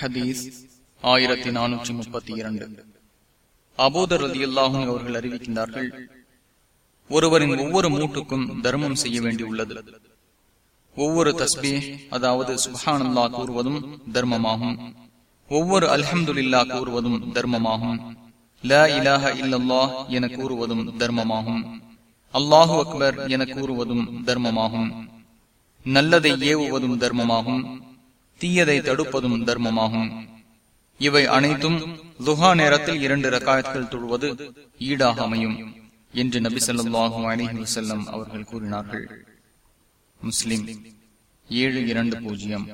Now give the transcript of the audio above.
ஹதீஸ் ஆயிரத்தி நானூற்றி முப்பத்தி இரண்டு. அபோதர் அலி அல்லாஹும் அவர்கள் அறிவிக்கின்றார்கள் ஒருவரின் ஒவ்வொரு மூட்டுக்கும் தர்மம் செய்ய வேண்டியுள்ளது. ஒவ்வொரு தஸ்பே அதாவது சுஹானல்லா கூறுவதும் தர்மமாகும். ஒவ்வொரு அல்ஹம்துல்லா கூறுவதும் தர்மமாகும். ல இலாஹ இல்லல்லா என கூறுவதும் தர்மமாகும். அல்லாஹு அக்பர் என கூறுவதும் தர்மமாகும். நல்லதை ஏவுவதும் தர்மமாகும். தீயதை தடுப்பதும் தர்மமாகும். இவை அனைத்தும் துஹா நேரத்தில் இரண்டு ரக்காயத்தில் தொழுவது ஈடாக அமையும் என்று நபி சொல்லாஹும் அலிஹி செல்லம் அவர்கள் கூறினார்கள். முஸ்லிம் ஏழு இரண்டு பூஜ்ஜியம்.